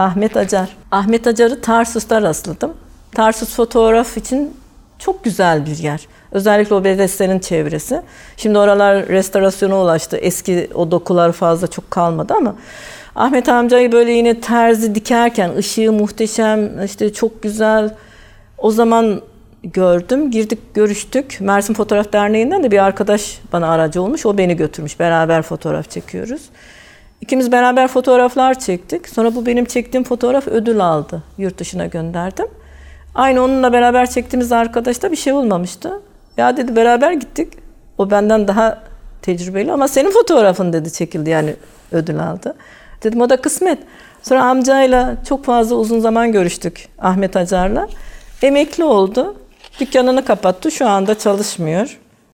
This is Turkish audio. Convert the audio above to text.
Ahmet Acar. Ahmet Acar'ı Tarsus'ta rastladım. Tarsus fotoğraf için çok güzel bir yer. Özellikle o Bedeslerin çevresi. Şimdi oralar restorasyona ulaştı. Eski o dokular fazla çok kalmadı ama Ahmet amcayı böyle yine terzi dikerken ışığı muhteşem, işte çok güzel. O zaman gördüm, girdik, görüştük. Mersin Fotoğraf Derneği'nden de bir arkadaş bana aracı olmuş. O beni götürmüş. Beraber fotoğraf çekiyoruz. İkimiz beraber fotoğraflar çektik. Sonra bu benim çektiğim fotoğraf ödül aldı. Yurt dışına gönderdim. Aynı onunla beraber çektiğimiz arkadaş da bir şey olmamıştı. Ya dedi beraber gittik. O benden daha tecrübeli ama senin fotoğrafın dedi çekildi yani ödül aldı. Dedim o da kısmet. Sonra amcayla çok fazla uzun zaman görüştük Ahmet Acar'la. Emekli oldu. Dükkanını kapattı. Şu anda çalışmıyor.